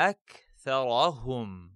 أكثرهم.